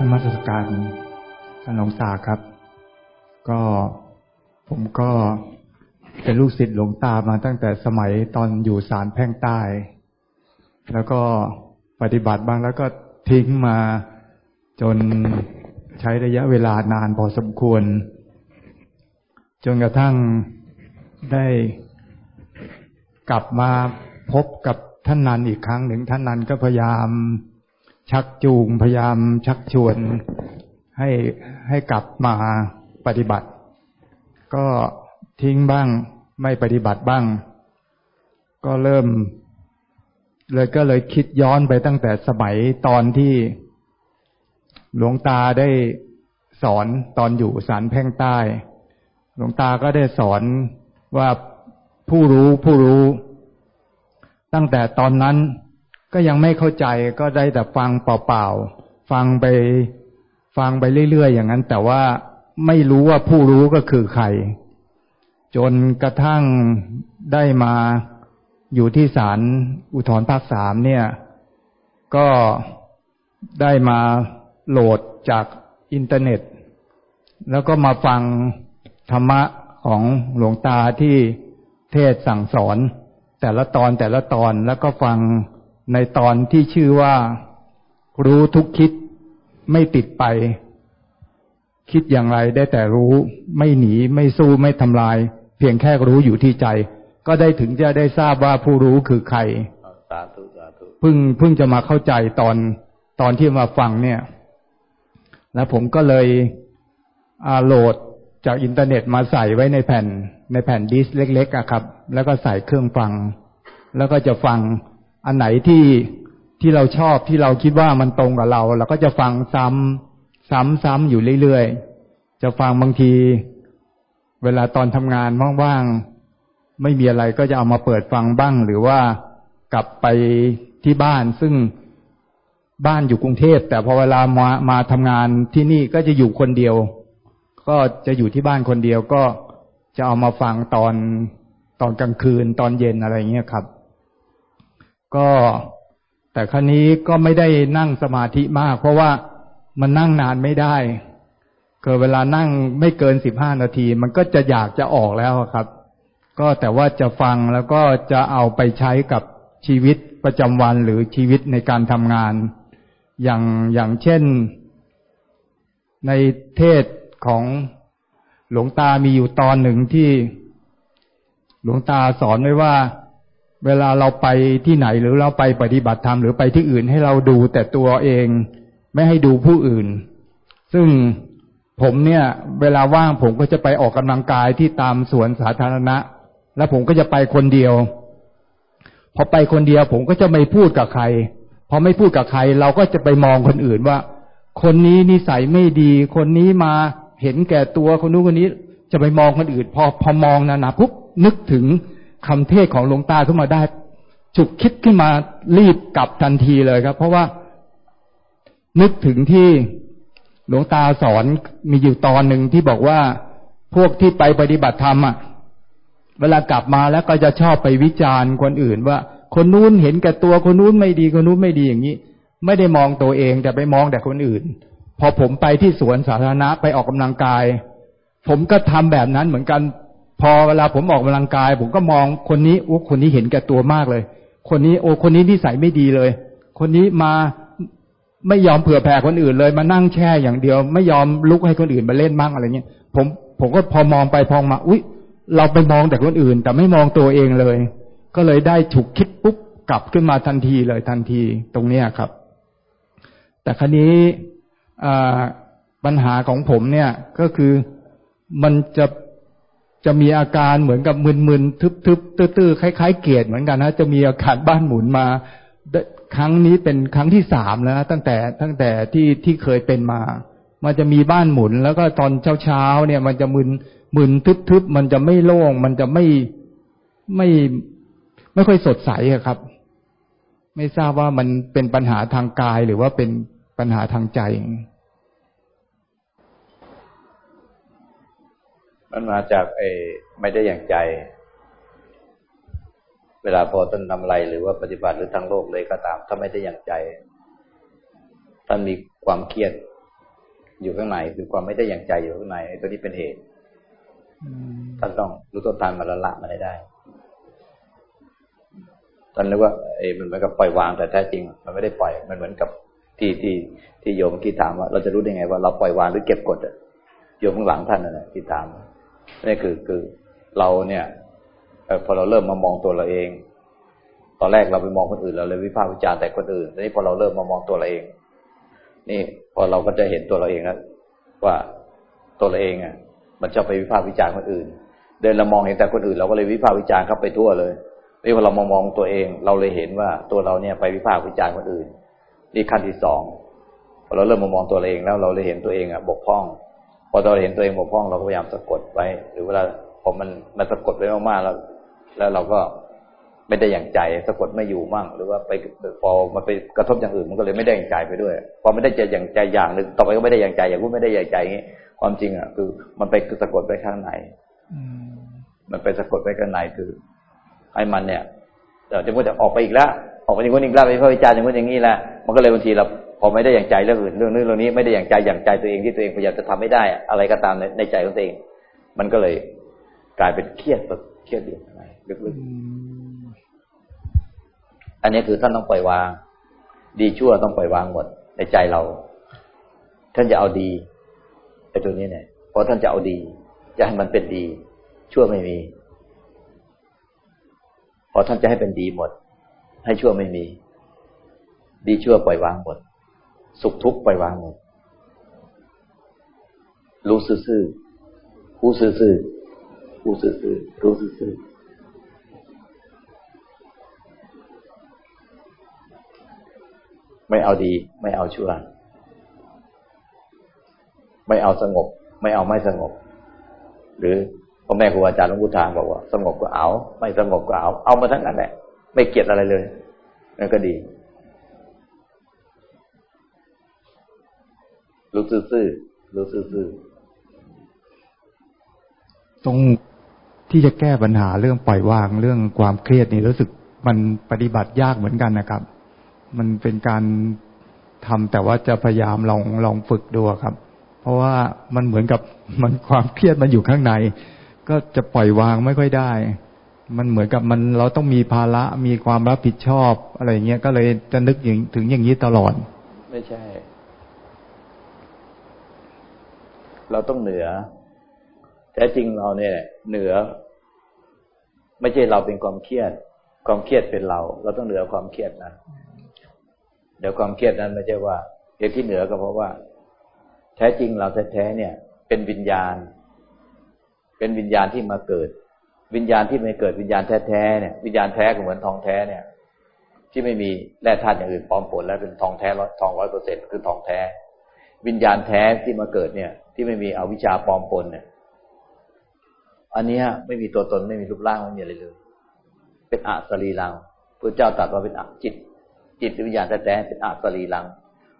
กับธรรมสการท่านหลวงตาครับ ก็ผมก็เป็นลูกศิษย์หลวงตามาตั้งแต่สมัยตอนอยู่สารแพ่งใต้ แล้วก็ปฏิบัติบ้างแล้วก็ทิ้งมาจนใช้ระยะเวลานานพอสมควร จนกระทั่งได้กลับมาพบกับท่านนันอีกครั้งหนึ่งท่านนันก็พยายาม ชักจูงพยายามชักชวนให้ให้กลับมาปฏิบัติ ก็ทิ้งบ้างไม่ปฏิบัติบ้าง ก็เริ่ม เลยก็เลยคิดย้อนไปตั้งแต่สมัยตอนที่หลวงตาได้สอนตอนอยู่สารแพ่งใต้ หลวงตาก็ได้สอนว่าผู้รู้ผู้รู้ ตั้งแต่ตอนนั้น ก็ยังไม่เข้าใจก็ได้แต่ฟังเปล่าๆ ฟังไป ฟังไปเรื่อยๆ อย่างนั้น แต่ว่าไม่รู้ว่าผู้รู้ก็คือใคร จนกระทั่งได้มาอยู่ที่ศาลอุทธรภาคสามเนี่ย ก็ได้มาโหลดจากอินเทอร์เน็ต แล้วก็มาฟังธรรมะของหลวงตาที่เทศสั่งสอน แต่ละตอนแต่ละตอนแล้วก็ฟัง ในตอนที่ชื่อว่ารู้ทุกคิดไม่ติดไป คิดอย่างไรได้แต่รู้ไม่หนีไม่สู้ไม่ทำลาย เพียงแค่รู้อยู่ที่ใจ ก็ได้ถึงจะได้ทราบว่าผู้รู้คือใครสาธุสาธุเพิ่งเพิ่งจะมาเข้าใจตอนตอนที่มาฟังเนี่ย แล้วผมก็เลยอา load จากอินเทอร์เน็ตมาใส่ไว้ในแผ่น ในแผ่น disc เล็กๆอะครับ แล้วก็ใส่เครื่องฟัง แล้วก็จะฟัง อันไหนที่ที่เราชอบที่เราคิดว่ามันตรงกับเรา เราก็จะฟังซ้ำซ้ำซ้ำอยู่เรื่อยๆ จะฟังบางที เวลาตอนทำงานว่างๆ ไม่มีอะไรก็จะเอามาเปิดฟังบ้าง หรือว่ากลับไปที่บ้านซึ่งบ้านอยู่กรุงเทพ แต่พอเวลามามาทำงานที่นี่ก็จะอยู่คนเดียว ก็จะอยู่ที่บ้านคนเดียวก็จะเอามาฟังตอนตอนกลางคืนตอนเย็นอะไรเงี้ยครับ ก็แต่ครั้นี้ก็ไม่ได้นั่งสมาธิมาก เพราะว่ามันนั่งนานไม่ได้เกิดเวลานั่งไม่เกินสิบห้านาที มันก็จะอยากจะออกแล้วครับ ก็แต่ว่าจะฟังแล้วก็จะเอาไปใช้กับชีวิตประจำวันหรือชีวิตในการทำงาน อย่างอย่างเช่น ในเทศของหลวงตามีอยู่ตอนหนึ่งที่หลวงตาสอนไว้ว่า เวลาเราไปที่ไหนหรือเราไปปฏิบัติธรรมหรือไปที่อื่นให้เราดูแต่ตัวเองไม่ให้ดูผู้อื่น ซึ่งผมเนี่ย เวลาว่างผมก็จะไปออกกำลังกายที่ตามสวนสาธารณะ แล้วผมก็จะไปคนเดียว พอไปคนเดียวผมก็จะไม่พูดกับใคร พอไม่พูดกับใคร เราก็จะไปมองคนอื่นว่า คนนี้นิสัยไม่ดี คนนี้มาเห็นแก่ตัวคนนู้นคนนี้จะไปมองคนอื่น พอพอมองนะนะปุ๊บนึกถึง คำเทศของหลวงตาขึ้นมาได้ฉุกคิดขึ้นมารีบกลับทันทีเลยครับ เพราะว่านึกถึงที่หลวงตาสอนมีอยู่ตอนหนึ่งที่บอกว่าพวกที่ไปปฏิบัติธรรมอะ เวลากลับมาแล้วก็จะชอบไปวิจารณ์คนอื่น ว่า คนนู้นเห็นแก่ตัวคนนู้นไม่ดีคนนู้นไม่ดีอย่างนี้ ไม่ได้มองตัวเองแต่ไปมองแต่คนอื่น พอผมไปที่สวนสาธารณะไปออกกำลังกาย ผมก็ทำแบบนั้นเหมือนกัน พอเวลาผมออกกำลังกาย ผมก็มองคนนี้โอ้คนนี้เห็นแก่ตัวมากเลย คนนี้โอ้คนนี้นิสัยไม่ดีเลย คนนี้มาไม่ยอมเผื่อแผ่คนอื่นเลย มานั่งแช่อย่างเดียว ไม่ยอมลุกให้คนอื่นมาเล่นบ้างอะไรเงี้ยผมผมก็พอมองไปพองมา อุ๊ย เราไปมองแต่คนอื่น แต่ไม่มองตัวเองเลย ก็เลยได้ฉุกคิดปุ๊บกลับขึ้นมาทันทีเลยทันทีตรงเนี้ยครับ แต่ครั้นี้ปัญหาของผมเนี่ยก็คือมันจะ จะมีอาการเหมือนกับมึนๆทึบๆตื้อๆคล้ายๆเกียดเหมือนกันนะจะมีอาการบ้านหมุนมา ครั้งนี้เป็นครั้งที่สามแล้วตั้งแต่ตั้งแต่ที่ที่เคยเป็นมา มันจะมีบ้านหมุน แล้วก็ตอนเช้าๆเนี่ย มันจะมึนมึนทึบๆมันจะไม่โล่ง มันจะไม่ไม่ไม่ค่อยสดใสครับ ไม่ทราบว่ามันเป็นปัญหาทางกายหรือว่าเป็นปัญหาทางใจ มันมาจากไอ้ไม่ได้อย่างใจ เวลาพอต้นทำอะไรหรือว่าปฏิบัติหรือทางโลกเลยก็ตาม ถ้าไม่ได้อย่างใจ ท่านมีความเครียดอยู่ข้างในคือความไม่ได้อย่างใจอยู่ข้างในตัวนี้เป็นเหตุท่านต้องรู้ต้นทานมาละละมาได้ได้ท่านนึกว่าเอ้มันเหมือนกับปล่อยวางแต่แท้จริง มันไม่ได้ปล่อย มันเหมือนกับที่ที่ที่โยมที่ถามว่า เราจะรู้ได้ไงว่าเราปล่อยวางหรือเก็บกดอะโยมข้างหลังท่านน่ะที่ถาม นี่คือคือเราเนี่ยพอเราเริ่มมามองตัวเราเอง ตอนแรกเราไปมองคนอื่นเราเลยวิพากษ์วิจารณ์แต่คนอื่นทีนี้พอเราเริ่มมามองตัวเราเอง นี่พอเราก็จะเห็นตัวเราเองแล้วว่าตัวเราเองอะ มันจะไปวิพากษ์วิจารณ์คนอื่น เดินเรามองเห็นแต่คนอื่น เราก็เลยวิพากษ์วิจารณ์เข้าไปทั่วเลยนี่พอเรามองมองตัวเอง เราเลยเห็นว่าตัวเราเนี่ยไปวิพากษ์วิจารณ์คนอื่น นี่ขั้นที่สองพอเราเริ่มมามองตัวเองแล้วเราเลยเห็นตัวเองอะบกพร่อง พอเราเห็นตัวเองบกพร่องเราก็พยายามสะกดไว้ หรือเวลาพอมันมันสะกดไว้มากๆแล้ว แล้วเราก็ไม่ได้อย่างใจสะกดไม่อยู่มั่ง หรือว่าไปพอมาไปกระทบอย่างอื่นมันก็เลยไม่ได้อย่างใจไปด้วย พอไม่ได้ใจอย่างใจอย่างหนึ่งต่อไปก็ไม่ได้อย่างใจ อย่างพูดไม่ได้อย่างใจอย่างนี้ความจริงอะคือ มันไปสะกดไปข้างในมันไปสะกดไปข้างในคือให้มันเนี่ยเดี๋ยวจะพูดจะออกไปอีกแล้วออกไปอย่างนู้นอีกแล้วไปพิจารณ์อย่างนู้นอย่างนี้แหละมันก็เลยบางทีเรา พอไม่ได้อย่างใจเรื่องอื่นเรื่องนี้เรื่องนี้ไม่ได้อย่างใจอย่างใจตัวเองที่ตัวเองพยายามจะทำไม่ได้ อะไรก็ตามในใจของตัวเอง มันก็เลยกลายเป็นเครียดแบบเครียดอยู่ข้างในลึกๆอันนี้คือท่านต้องปล่อยวาง ดีชั่วต้องปล่อยวางหมด ในใจเรา ท่านจะเอาดีไอ้ตัวนี้เนี่ยเพราะท่านจะเอาดีจะให้มันเป็นดี ชั่วไม่มีพอท่านจะให้เป็นดีหมด ให้ชั่วไม่มี ดีชั่วปล่อยวางหมด สุขทุกข์ปล่อยวางหมดรู้ซื่อๆรู้ซื่อๆรู้ซื่อๆรู้ซื่อๆไม่เอาดี ไม่เอาชั่ว ไม่เอาสงบ ไม่เอาไม่สงบ หรือพ่อแม่ครูอาจารย์หลวงปู่ทางบอกว่า สงบก็เอา ไม่สงบก็เอา เอามาทั้งนั้นแหละ ไม่เกียดอะไรเลยนั่นก็ดี รู้ซื่อๆรู้ซื่อๆตรงที่จะแก้ปัญหาเรื่องปล่อยวางเรื่องความเครียดนี่รู้สึกมันปฏิบัติยากเหมือนกันนะครับ มันเป็นการทำแต่ว่าจะพยายามลองลองฝึกดูครับ เพราะว่ามันเหมือนกับมันความเครียดมันอยู่ข้างใน ก็จะปล่อยวางไม่ค่อยได้ มันเหมือนกับมันเราต้องมีภาระมีความรับผิดชอบอะไรเงี้ยก็เลยจะนึกอย่างถึงอย่างนี้ตลอด ไม่ใช่ เราต้องเหนือ แท้จริงเราเนี่ย เหนือ ไม่ใช่เราเป็นความเครียด ความเครียดเป็นเรา เราต้องเหนือความเครียดนั้นเดี๋ยวความเครียดนั้นไม่ใช่ว่าเหตุที่เหนือก็เพราะว่า แท้จริงเราแท้ๆเนี่ย เป็นวิญญาณ เป็นวิญญาณที่มาเกิด วิญญาณที่ไม่เกิดวิญญาณแท้ๆเนี่ยวิญญาณแท้ก็เหมือนทองแท้เนี่ย ที่ไม่มีแร่ธาตุอย่างอื่นปลอมปนแล้วเป็นทองแท้ร้อยทองร้อยเปอร์เซ็นคือทองแท้ วิญญาณแท้ที่มาเกิดเนี่ย ที่ไม่มีอวิชชาปลอมปนเนี่ย อันนี้ไม่มีตัวตนไม่มีรูปร่างไม่มีอะไรเลย เป็นอัศรีลังพระเจ้าตรัสว่าเป็นอจิต จิตวิญญาณแท้ๆเป็นอัศรีลัง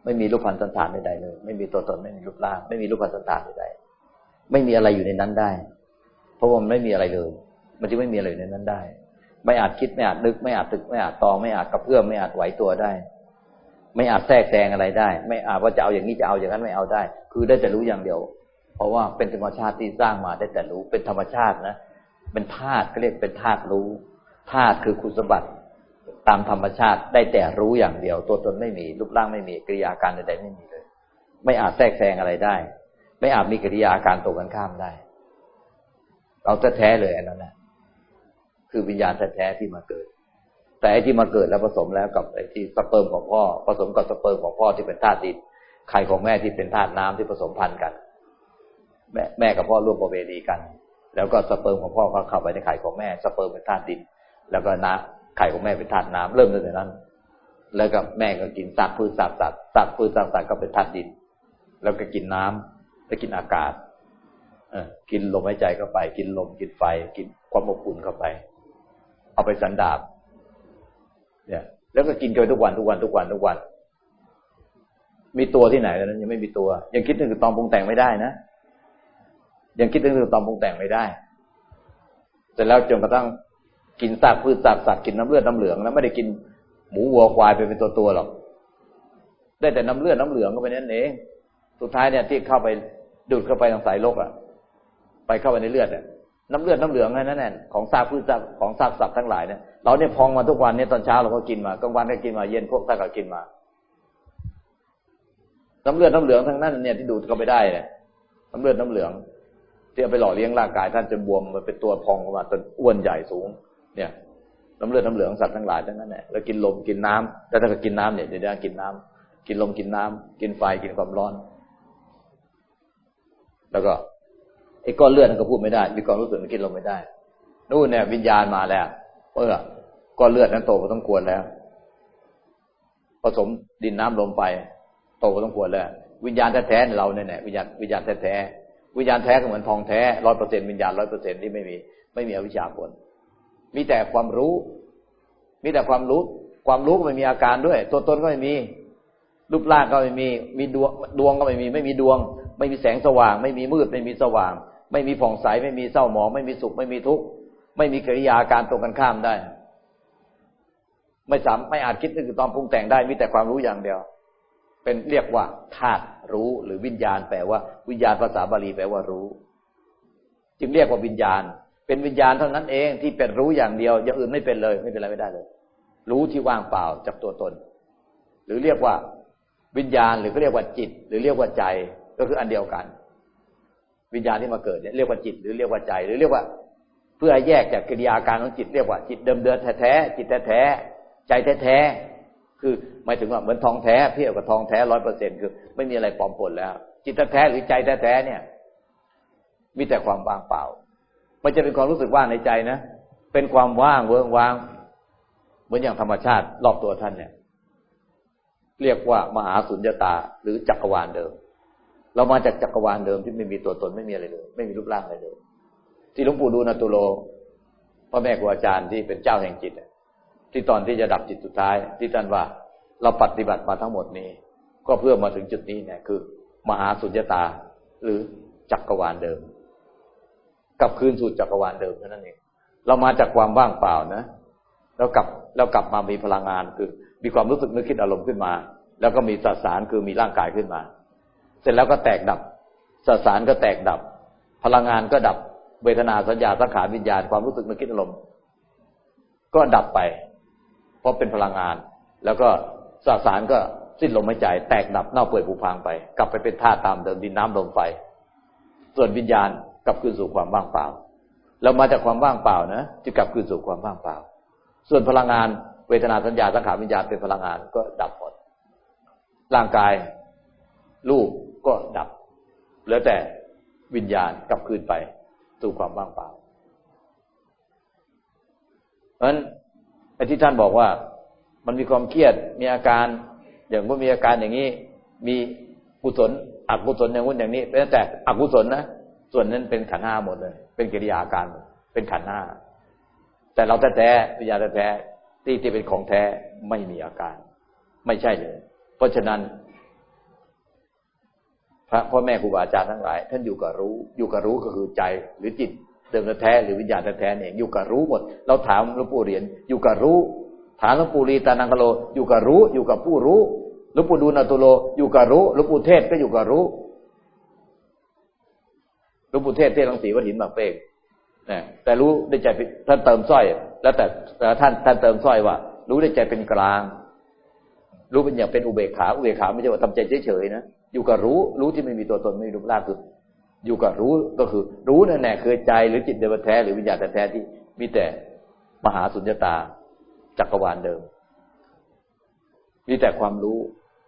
ไม่มีรูปพันธสันฐานใดๆเลย ไม่มีตัวตนไม่มีรูปร่าง ไม่มีรูปพันธสันฐานใดๆไม่มีอะไรอยู่ในนั้นได้ เพราะว่ามันไม่มีอะไรเลย มันจึงไม่มีอะไรในนั้นได้ ไม่อาจคิดไม่อาจนึก ไม่อาจตึก ไม่อาจตอง ไม่อาจกระเพื่อมไม่อาจไหวตัวได้ ไม่อาจแทรกแซงอะไรได้ ไม่อาจว่าจะเอาอย่างนี้จะเอาอย่างนั้นไม่เอาได้ คือได้แต่รู้อย่างเดียว เพราะว่าเป็นธรรมชาติที่สร้างมาได้แต่รู้เป็นธรรมชาตินะเป็นธาตุเขาเรียกเป็นธาตุรู้ธาตุคือคุณสมบัติตามธรรมชาติได้แต่รู้อย่างเดียว ตัวตนไม่มีรูปร่างไม่มีกิริยาการใดๆไม่มีเลย ไม่อาจแทรกแซงอะไรได้ ไม่อาจมีกิริยาการตรงกันข้ามได้ เราแท้ๆเลยอันนั้นนะคือวิญญาณแท้ๆที่มาเกิด แต่ไอ้ที่มาเกิดแล้วผสมแล้วกับไอ้ที่สเปิร์มของพ่อ ผสมกับสเปิร์มของพ่อที่เป็นธาตุดินไข่ของแม่ที่เป็นธาตุน้ำที่ผสมพันธุ์กัน แม่แม่กับพ่อร่วมประเวณีกัน แล้วก็สเปิร์มของพ่อก็เข้าไปในไข่ของแม่ สเปิร์มเป็นธาตุดิน แล้วก็น้ำไข่ของแม่เป็นธาตุน้ำเริ่มตั้งแต่นั้น แล้วก็แม่ก็กินซากพืชซากสัตว์ซากพืชซากสัตว์ก็เป็นธาตุดิน แล้วก็กินน้ำแล้วกินอากาศกินลมหายใจเข้าไป กินลมกินไฟ กินความอบอุ่นเข้าไป เอาไปสันดาบ เนี่ย แล้วก็กินกันทุกวันทุกวันทุกวันทุกวัน มีตัวที่ไหนแล้วนั้นยังไม่มีตัว ยังคิดถึงตอนปรุงแต่งไม่ได้นะยังคิดถึงตอนปรุงแต่งไม่ได้เสร็จแล้วจนกระทั่งกินซากพืชซากสัตว์กินน้ำเลือดน้ำเหลืองแล้วไม่ได้กินหมูวัวควายไปเป็นตัวตัวหรอก ได้แต่น้ำเลือดน้ำเหลืองก็ไปนั่นเอง สุดท้ายเนี่ยที่เข้าไปดูดเข้าไปทางสายลกอะ ไปเข้าไปในเลือดอะ น้ำเลือดน้ำเหลืองนั่นแหละของซากพืชของซากสัตว์ทั้งหลายเนี่ยเราเนี่ยพองมาทุกวันเนี่ยตอนเช้าเราก็กินมากลางวันก็กินมาเย็นพวกซากก็กินมาน้ำเลือดน้ำเหลืองทั้งนั้นเนี่ยที่ดูดเข้าไปได้เนี่ยน้ำเลือดน้ำเหลืองที่เอาไปหล่อเลี้ยงร่างกายท่านจนบวมมันเป็นตัวพองออกมาจนอ้วนใหญ่สูง เนี่ยน้ำเลือดน้ำเหลืองสัตว์ทั้งหลายทั้งนั้นแหละแล้วกินลมกินน้ำแล้วถ้าก็กินน้ำเนี่ยเดี๋ยวกินน้ำกินลมกินน้ำกินไฟกินความร้อน แล้วก็ ไอ้ก้อนเลือดมันก็พูดไม่ได้ มีความรู้สึกมันกินลมไม่ได้ นู่นเนี่ย วิญญาณมาแล้วเออก้อนเลือดนั้นโตพอต้องควรแล้ว ผสมดินน้ำลมไปโตพอต้องควรแล้ว วิญญาณแท้ๆเราเนี่ยวิญญาณวิญญาณแท้ๆวิญญาณแท้ก็เหมือนทองแท้ร้อยเปอร์เซ็นวิญญาณร้อยเปอร์เซ็นที่ไม่มี ไม่มีอวิชชาผล มีแต่ความรู้ มีแต่ความรู้ ความรู้ก็ไม่มีอาการด้วย ตัวตนก็ไม่มีรูปร่างก็ไม่มี มีดวงดวงก็ไม่มี ไม่มีดวง ไม่มีแสงสว่าง ไม่มีมืด ไม่มีสว่าง ไม่มีผ่องใสไม่มีเศร้าหมอง ไม่มีสุขไม่มีทุกข์ไม่มีกิริยาการตรงกันข้ามได้ ไม่สามไม่อาจคิดนึกตอนปรุงแต่งได้มีแต่ความรู้อย่างเดียว เป็นเรียกว่าธาตุรู้หรือวิญญาณ แปลว่าวิญญาณภาษาบาลีแปลว่ารู้ จึงเรียกว่าวิญญาณ เป็นวิญญาณเท่านั้นเองที่เป็นรู้อย่างเดียวอย่างอื่นไม่เป็นเลย ไม่เป็นอะไรไม่ได้เลย รู้ที่ว่างเปล่าจากตัวตน หรือเรียกว่าวิญญาณหรือก็เรียกว่าจิต หรือเรียกว่าใจก็คืออันเดียวกัน วิญญาณที่มาเกิดเนี่ยเรียกว่าจิตหรือเรียกว่าใจหรือเรียกว่า เพื่อแยกจากกิริยาการของจิตเรียกว่าจิตเดิมเดิมแท้ๆจิตแท้ๆใจแท้ๆคือหมายถึงว่าเหมือนทองแท้เพียบกับทองแท้ร้อยเปอร์เซ็นคือไม่มีอะไรปลอมปนแล้ว จิตแท้หรือใจแท้ๆเนี่ย มีแต่ความว่างเปล่า มันจะเป็นความรู้สึกว่างในใจนะเป็นความว่างเวิงว่าง เหมือนอย่างธรรมชาติรอบตัวท่านเนี่ย เรียกว่ามหาสุญญตาหรือจักรวาลเดิม เรามาจากจักรวาลเดิมที่ไม่มีตัวตนไม่มีอะไรเลย ไม่มีรูปร่างอะไรเลย ที่หลวงปู่ดูลตุโลพ่อแม่ครูอาจารย์ที่เป็นเจ้าแห่งจิตที่ตอนที่จะดับจิตสุดท้าย ที่ท่านว่าเราปฏิบัติมาทั้งหมดนี้ ก็เพื่อมาถึงจุดนี้เนี่ยคือ มหาสุญญตาหรือจักรวาลเดิมกลับคืนสู่จักรวาลเดิมเท่านั้นเองเรามาจากความว่างเปล่านะแล้วกลับแล้วกลับมามีพลังงานคือ มีความรู้สึกนึกคิดอารมณ์ขึ้นมา แล้วก็มีสสารคือมีร่างกายขึ้นมา เสร็จแล้วก็แตกดับสสารก็แตกดับ พลังงานก็ดับ เวทนาสัญญาสังขารวิญญาณความรู้สึกนึกคิดอารมณ์ก็ดับไป เพราะเป็นพลังงาน แล้วก็สสารก็สิ้นลมหายใจ แตกดับเน่าเปื่อยผุพังไป กลับไปเป็นธาตุตามเดิมดินน้ำลมไฟ ส่วนวิญญาณกลับคืนสู่ความว่างเปล่า เรามาจากความว่างเปล่านะจะกลับคืนสู่ความว่างเปล่า ส่วนพลังงานเวทนาสัญญาสังขารวิญญาณเป็นพลังงานก็ดับหมดร่างกายรูป ก็ดับ เหลือแต่วิญญาณกลับคืนไปสู่ความว่างเปล่า เพราะฉะนั้นไอ้ที่ท่านบอกว่า มันมีความเครียดมีอาการ อย่างว่ามีอาการอย่างนี้ มีกุศลอกุศลอย่างนู้นอย่างนี้เป็นแต่อกุศลนะส่วนนั้นเป็นขันห้าหมดเลย เป็นกิริยาการเป็นขันห้าแต่เราแท้ๆวิญญาณแท้ที่ที่เป็นของแท้ไม่มีอาการ ไม่ใช่เลย เพราะฉะนั้น พระพ่อแม่ครูบาอาจารย์ทั้งหลาย ท่านอยู่กับรู้ อยู่กับรู้ก็คือใจหรือจิตเดิมแท้หรือวิญญาณแท้เนี่ยอยู่กับรู้หมด เราถามหลวงปู่เหรียญอยู่กับรู้ ถามหลวงปู่ลีตานังกโล อยู่กับรู้ อยู่กับผู้รู้หลวงปู่ดูนาตุโล อยู่กับรู้หลวงปู่เทศก็อยู่กับรู้หลวงปู่เทศเทศลังสีวัดหินบางเป้งนะแต่รู้ได้ใจท่านเติมสร้อย แล้วแต่ท่านท่านเติมสร้อยว่า รู้ได้ใจเป็นกลาง รู้เป็นอย่างเป็นอุเบกขาอุเบกขาไม่ใช่ว่าทำใจเฉยๆนะ อยู่กับรู้ รู้ที่ไม่มีตัวตนไม่มีรูปร่างคือ อยู่กับรู้ก็คือ รู้นั่นแหละคือใจหรือจิตเดิมแท้หรือวิญญาณแท้ที่มีแต่มหาสุญญตาจักรวาลเดิม มีแต่ความรู้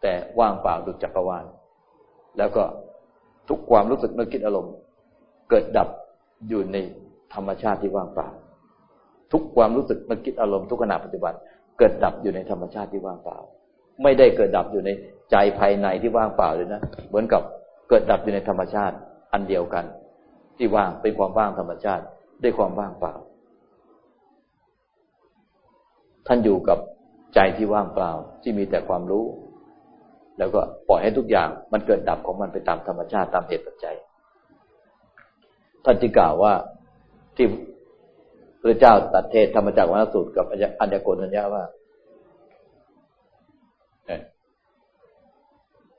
แต่ว่างเปล่าดุจจักรวาล แล้วก็ทุกความรู้สึกนึกคิดอารมณ์ เกิดดับอยู่ในธรรมชาติที่ว่างเปล่า ทุกความรู้สึกนึกคิดอารมณ์ทุกขณะปัจจุบัน เกิดดับอยู่ในธรรมชาติที่ว่างเปล่า ไม่ได้เกิดดับอยู่ใน ใจภายในที่ว่างเปล่าเลยนะเหมือนกับเกิดดับอยู่ในธรรมชาติอันเดียวกัน ที่ว่างเป็นความว่างธรรมชาติด้วยความว่างเปล่า ท่านอยู่กับใจที่ว่างเปล่าที่มีแต่ความรู้ แล้วก็ปล่อยให้ทุกอย่างมันเกิดดับของมันไปตามธรรมชาติตามเหตุปัจจัยท่านจึงกล่าวว่าที่พระเจ้าตัดเทศธรรมจักรวนสูตรกับอัญญโกณัญญาว่า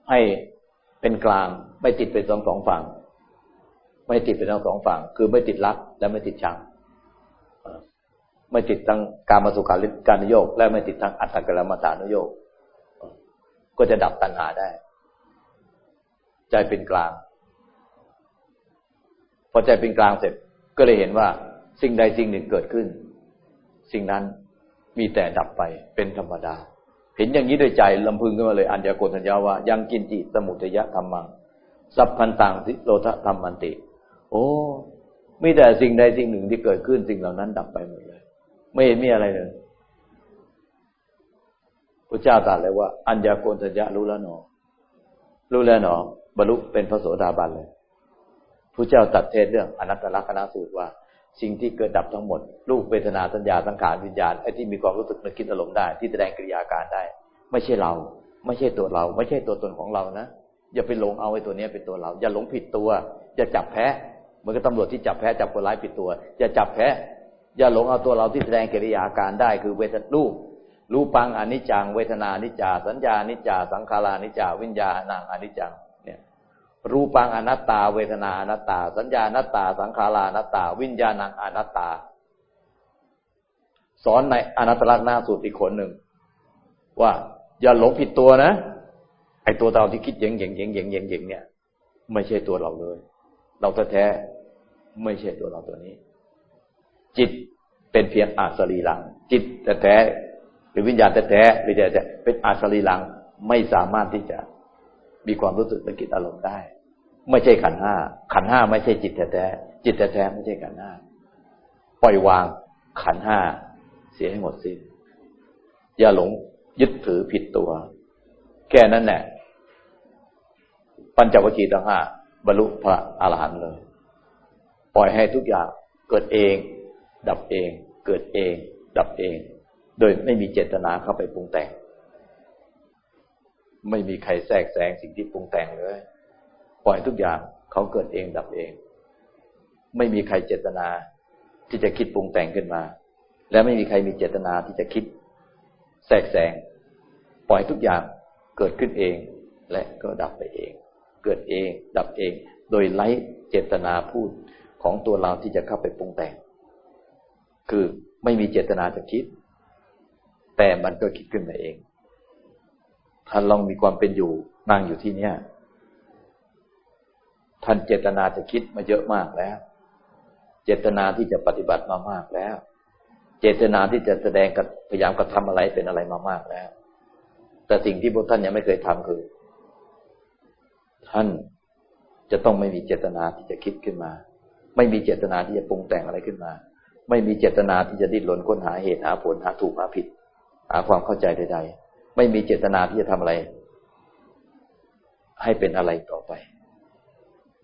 ให้เป็นกลาง ไม่ติดเป็นสองสองฝั่ง ไม่ติดเป็นทั้งสองฝั่ง คือไม่ติดรักและไม่ติดชังไม่ติดทั้งการมาสุขาริการนโยก และไม่ติดทั้งอัตตกรรมฐานนโยก ก็จะดับตัณหาได้ ใจเป็นกลาง พอใจเป็นกลางเสร็จก็เลยเห็นว่าสิ่งใดสิ่งหนึ่งเกิดขึ้น สิ่งนั้นมีแต่ดับไปเป็นธรรมดา เห็นอย่างนี้ด้วยใจลำพึงขึ้นมาเลยอัญญาโกฏัญญาว่ายังกินจิสมุทยะธรรมังสัพพันตังสิโลทะธรรมันติ โอ้ไม่แต่สิ่งใดสิ่งหนึ่งที่เกิดขึ้นสิ่งเหล่านั้นดับไปหมดเลย ไม่เห็นมีอะไรเลยพระเจ้าตรัสเลยว่า อัญญาโกฏัญญารู้แล้วหนอ รู้แล้วหนอบรรลุเป็นพระโสดาบันเลยพระเจ้าตัดเทศเรื่องอนัตตลักษณสูตรว่า สิ่งที่เกิดดับทั้งหมด รูปเวทนาสัญญาสังขารวิญญาณไอ้ที่มีความรู้สึกนึกคิดอารมณ์ได้ที่แสดงกิริยาการได้ ไม่ใช่เรา ไม่ใช่ตัวเรา ไม่ใช่ตัวตนของเรานะอย่าไปหลงเอาไอ้ตัวนี้เป็นตัวเรา อย่าหลงผิดตัว อย่าจับแพ้เหมือนกับตำรวจที่จับแพ้จับคนร้ายผิดตัว อย่าจับแพ้อย่าหลงเอาตัวเราที่แสดงกิริยาการได้คือเวทรูปรูปังอนิจจังเวทนานิจจา สัญญานิจจา สังขารานิจจา วิญญาณังอนิจจัง รูปังอนัตตา เวทนาอนัตตา สัญญาอนัตตา สังขารานัตตา วิญญาณังอนัตตา สอนในอนัตตลักษณสูตรอีกคนหนึ่ง ว่า อย่าหลงผิดตัวนะ ไอตัวเราที่คิดเย่งเย่งเย่งเย่งเย่งเย่งเนี่ย ไม่ใช่ตัวเราเลย เราแท้ๆไม่ใช่ตัวเราตัวนี้ จิตเป็นเพียงอาสรีลัง จิตแท้ๆหรือวิญญาณแท้ๆหรือจะเป็นอาสรีลังไม่สามารถที่จะ มีความรู้สึกนึกคิดอารมณ์ได้ ไม่ใช่ขันห้าขันห้าไม่ใช่จิตแท้จิตแท้ไม่ใช่ขันห้าปล่อยวางขันห้าเสียให้หมดสิ้นอย่าหลงยึดถือผิดตัว แค่นั้นแหละปัญจวัคคีย์ทั้งห้าบรรลุพระอรหันต์เลย ปล่อยให้ทุกอย่างเกิดเอง ดับเอง เกิดเอง ดับเอง โดยไม่มีเจตนาเข้าไปปรุงแต่ง ไม่มีใครแทรกแซงสิ่งที่ปรุงแต่งเลย ปล่อยทุกอย่างเขาเกิดเองดับเอง ไม่มีใครเจตนาที่จะคิดปรุงแต่งขึ้นมา และไม่มีใครมีเจตนาที่จะคิดแทรกแซงปล่อยทุกอย่างเกิดขึ้นเอง และก็ดับไปเอง เกิดเอง ดับเอง โดยไร้เจตนาพูดของตัวเราที่จะเข้าไปปรุงแต่ง คือไม่มีเจตนาจะคิด แต่มันก็คิดขึ้นมาเอง ท่านลองมีความเป็นอยู่นั่งอยู่ที่เนี้ยท่านเจตนาจะคิดมาเยอะมากแล้ว เจตนาที่จะปฏิบัติมามากแล้ว เจตนาที่จะแสดงกับพยายามกระทำอะไรเป็นอะไรมามากแล้ว แต่สิ่งที่พวกท่านยังไม่เคยทำคือ ท่านจะต้องไม่มีเจตนาที่จะคิดขึ้นมา ไม่มีเจตนาที่จะปรุงแต่งอะไรขึ้นมา ไม่มีเจตนาที่จะดิ้นรนค้นหาเหตุหาผลหาถูกหาผิด หาความเข้าใจใดๆ ไม่มีเจตนาที่จะทำอะไร ให้เป็นอะไรต่อไป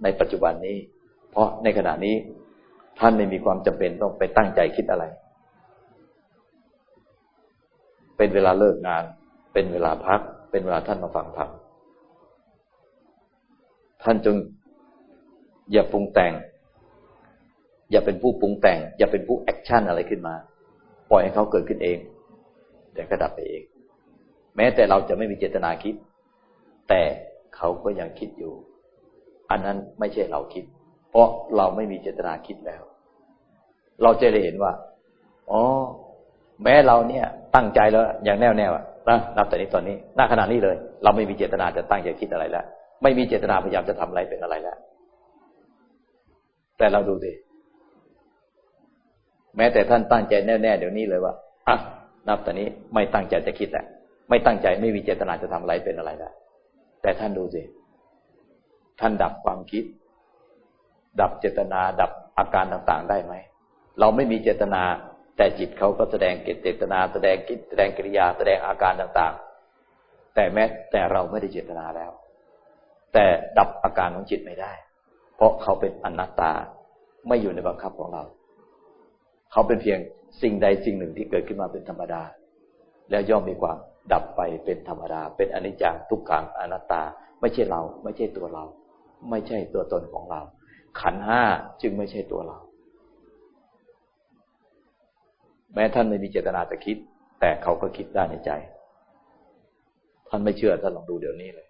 ในปัจจุบันนี้ เพราะในขณะนี้ท่านไม่มีความจำเป็นต้องไปตั้งใจคิดอะไร เป็นเวลาเลิกงาน เป็นเวลาพัก เป็นเวลาท่านมาฟังธรรมท่านจงอย่าปรุงแต่ง อย่าเป็นผู้ปรุงแต่ง อย่าเป็นผู้ action อะไรขึ้นมา ปล่อยให้เขาเกิดขึ้นเอง แต่ก็ดับไปเอง แม้แต่เราจะไม่มีเจตนาคิด แต่เขาก็ยังคิดอยู่ อันนั้นไม่ใช่เราคิด เพราะเราไม่มีเจตนาคิดแล้ว เราจะได้เห็นว่า อ๋อ แม้เราเนี่ย ตั้งใจแล้วอย่างแน่วแน่นะนับแต่นี้ตอนนี้หน้าขณะนี้เลย เราไม่มีเจตนาจะตั้งใจคิดอะไรแล้ว ไม่มีเจตนาพยายามจะทำอะไรเป็นอะไรแล้ว แต่เราดูสิแม้แต่ท่านตั้งใจแน่ๆเดี๋ยวนี้เลยว่าอะนับแต่นี้ไม่ตั้งใจจะคิดแหละ ไม่ตั้งใจไม่มีเจตนาจะทำอะไรเป็นอะไรแล้วแต่ท่านดูสิท่านดับความคิด ดับเจตนาดับอาการต่างๆได้ไหม เราไม่มีเจตนา แต่จิตเขาก็แสดงเจตนา แสดงกิจแสดงกิริยาแสดงอาการต่างๆ แต่แม้แต่เราไม่ได้เจตนาแล้ว แต่ดับอาการของจิตไม่ได้ เพราะเขาเป็นอนัตตาไม่อยู่ในบังคับของเรา เขาเป็นเพียงสิ่งใดสิ่งหนึ่งที่เกิดขึ้นมาเป็นธรรมดา แล้วย่อมมีความ ดับไปเป็นธรรมดา เป็นอนิจจังทุกขังอนัตตา ไม่ใช่เรา ไม่ใช่ตัวเรา ไม่ใช่ตัวตนของเรา ขันห้าจึงไม่ใช่ตัวเรา แม้ท่านไม่มีเจตนาจะคิด แต่เขาก็คิดได้ในใจ ท่านไม่เชื่อท่านลองดูเดี๋ยวนี้เลย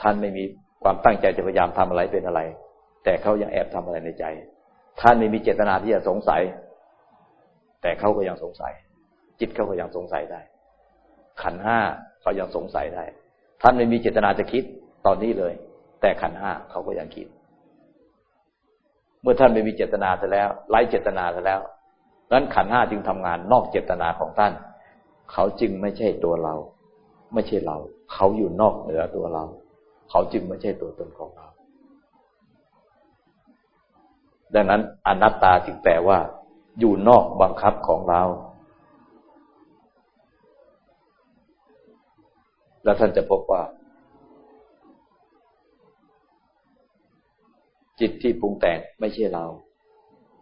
ท่านไม่มีความตั้งใจจะพยายามทำอะไรเป็นอะไร แต่เขายังแอบทำอะไรในใจ ท่านไม่มีเจตนาที่จะสงสัย แต่เขาก็ยังสงสัย จิตเขาก็ยังสงสัยได้ ขันห้าเขายังสงสัยได้ ท่านไม่มีเจตนาจะคิดตอนนี้เลย แต่ขันห้าเขาก็ยังคิด เมื่อท่านไม่มีเจตนาไปแล้วไร้เจตนาไปแล้วนั้นขันห้าจึงทำงานนอกเจตนาของท่าน เขาจึงไม่ใช่ตัวเรา ไม่ใช่เรา เขาอยู่นอกเหนือตัวเรา เขาจึงไม่ใช่ตัวตนของเรา ดังนั้นอนัตตาจึงแปลว่า อยู่นอกบังคับของเรา แล้วท่านจะพบว่า จิตที่ปรุงแต่งไม่ใช่เรา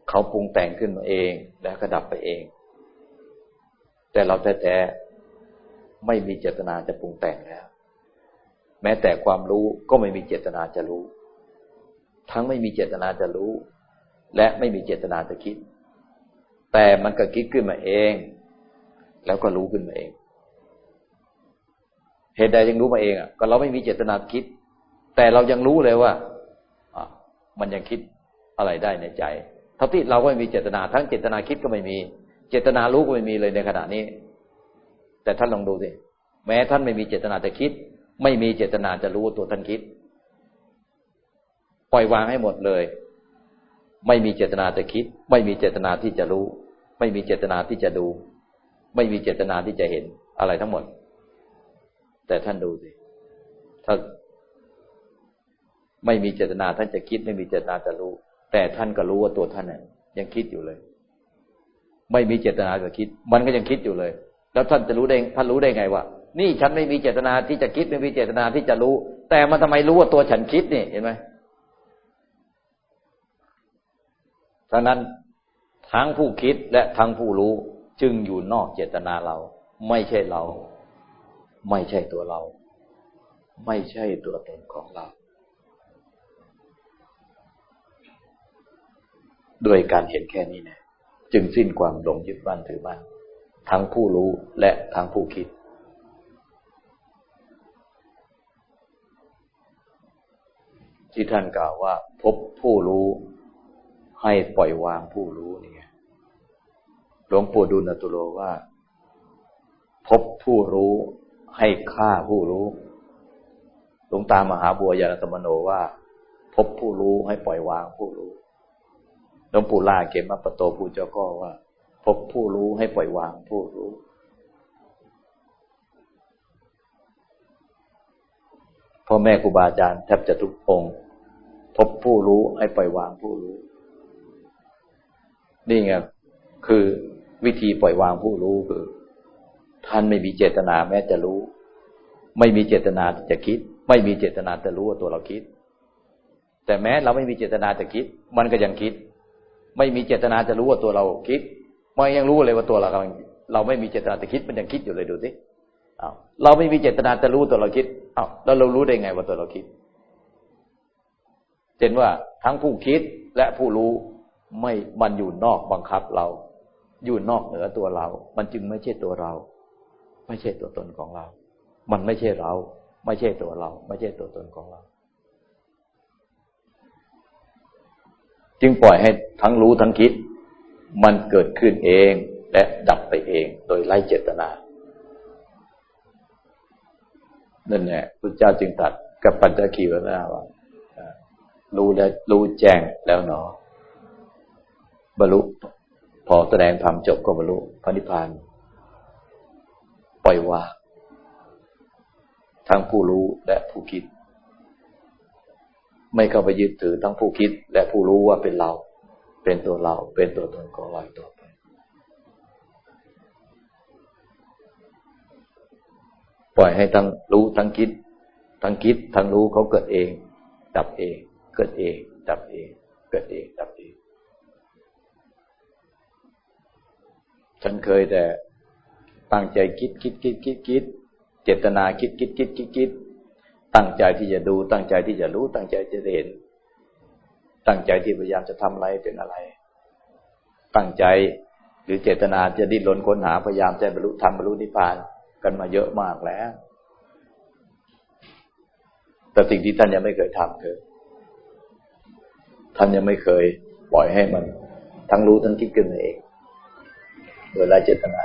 เขาปรุงแต่งขึ้นมาเองแล้วก็ดับไปเอง แต่เราแท้ๆไม่มีเจตนาจะปรุงแต่งแล้ว แม้แต่ความรู้ก็ไม่มีเจตนาจะรู้ ทั้งไม่มีเจตนาจะรู้ และไม่มีเจตนาจะคิด แต่มันก็คิดขึ้นมาเอง แล้วก็รู้ขึ้นมาเอง เหตุใดยังรู้มาเองอะก็เราไม่มีเจตนาคิด แต่เรายังรู้เลยว่ามันยังคิดอะไรได้ในใจเทั้งที่เราก็ไม่มีเจตนา ทั้งเจตนาคิดก็ไม่มี เจตนารู้ก็ไม่มีเลยในขณะนี้ แต่ท่านลองดูสิแม้ท่านไม่มีเจตนาจะคิด ไม่มีเจตนาจะรู้ตัวท่านคิด ปล่อยวางให้หมดเลย ไม่มีเจตนาจะคิด ไม่มีเจตนาที่จะรู้ ไม่มีเจตนาที่จะดู ไม่มีเจตนาที่จะเห็นอะไรทั้งหมด แต่ท่านดูสิถ้าไม่มีเจตนา ท่านจะคิดไม่มีเจตนาจะรู้ แต่ท่านก็รู้ว่าตัวท่านน่ยยังคิดอยู่เลย ไม่มีเจตนาจะคิด มันก็ยังคิดอยู่เลย แล้วท่านจะรู้ได้ท่านรู้ได้ไงว่านี่ฉันไม่มีเจตนาที่จะคิดไม่มีเจตนาที่จะรู้ แต่มันทำไมรู้ว่าตัวฉันคิดนี่เห็นไหมฉะนั้นทั้งผู้คิดและทั้งผู้รู้จึงอยู่นอกเจตนาเรา ไม่ใช่เรา ไม่ใช่ตัวเรา ไม่ใช่ตัวตนของเรา ด้วยการเห็นแค่นี้เนี่ยจึงสิ้นความหลงยึดบ้านถือบ้านทั้งผู้รู้และทั้งผู้คิด ที่ท่านกล่าวว่า พบผู้รู้ให้ปล่อยวางผู้รู้นี่หลวงปู่ดูลตุโลว่า พบผู้รู้ ให้ฆ่าผู้รู้หลวงตามหาบัวยานสมโนว่า พบผู้รู้ให้ปล่อยวางผู้รู้หลวงปู่ล่าเกมปโตผู้เจ้าก็ว่า พบผู้รู้ให้ปล่อยวางผู้รู้พ่อแม่ครูบาอาจารย์แทบจะทุกองค์พบผู้รู้ให้ปล่อยวางผู้รู้ นี่ไงคือวิธีปล่อยวางผู้รู้คือ ท่านไม่มีเจตนาแม้จะรู้ ไม่มีเจตนาจะคิด ไม่มีเจตนาจะรู้ว่าตัวเราคิด แต่แม้เราไม่มีเจตนาจะคิด มันก็ยังคิด ไม่มีเจตนาจะรู้ว่าตัวเราคิดมันยังรู้เลยว่าตัวเรากำลังเราไม่มีเจตนาจะคิดมันยังคิดอยู่เลยดูสิเราไม่มีเจตนาจะรู้ตัวเราคิดอ้าแล้วเรารู้ได้ไงว่าตัวเราคิดเห็นว่าทั้งผู้คิดและผู้รู้ไม่มันอยู่นอกบังคับเรา อยู่นอกเหนือตัวเรา มันจึงไม่ใช่ตัวเรา ไม่ใช่ตัวตนของเรา มันไม่ใช่เรา ไม่ใช่ตัวเรา ไม่ใช่ตัวตนของเรา จึงปล่อยให้ทั้งรู้ทั้งคิด มันเกิดขึ้นเองและดับไปเองโดยไร้เจตนา นั่นแหละพระเจ้าจึงตัดกับปัญจคีวนาว่ารู้แล้วรู้แจ้งแล้วหนอบรรลุพอแสดงธรรมจบก็บรรลุพระนิพพาน ปล่อยวาง ทั้งผู้รู้และผู้คิด ไม่เข้าไปยึดถือทั้งผู้คิดและผู้รู้ว่าเป็นเรา เป็นตัวเรา เป็นตัวตนของเราต่อไป ปล่อยให้ทั้งรู้ทั้งคิด ทั้งคิด ทั้งรู้เขาเกิดเอง ดับเอง เกิดเอง ดับเอง เกิดเอง ดับเอง ฉันเคยแต่ ตั้งใจคิดคิดคิดคิดคิดเจตนาคิดคิดคิดคิดคิดตั้งใจที่จะดู ตั้งใจที่จะรู้ ตั้งใจจะเห็น ตั้งใจที่พยายามจะทำอะไรเป็นอะไร ตั้งใจหรือเจตนาจะดิ้นรนค้นหาพยายามจะบรรลุธรรมบรรลุนิพพานกันมาเยอะมากแล้ว แต่สิ่งที่ท่านยังไม่เคยทำคือท่านยังไม่เคยปล่อยให้มัน ทั้งรู้ทั้งคิดขึ้นเองโดยไร้เจตนา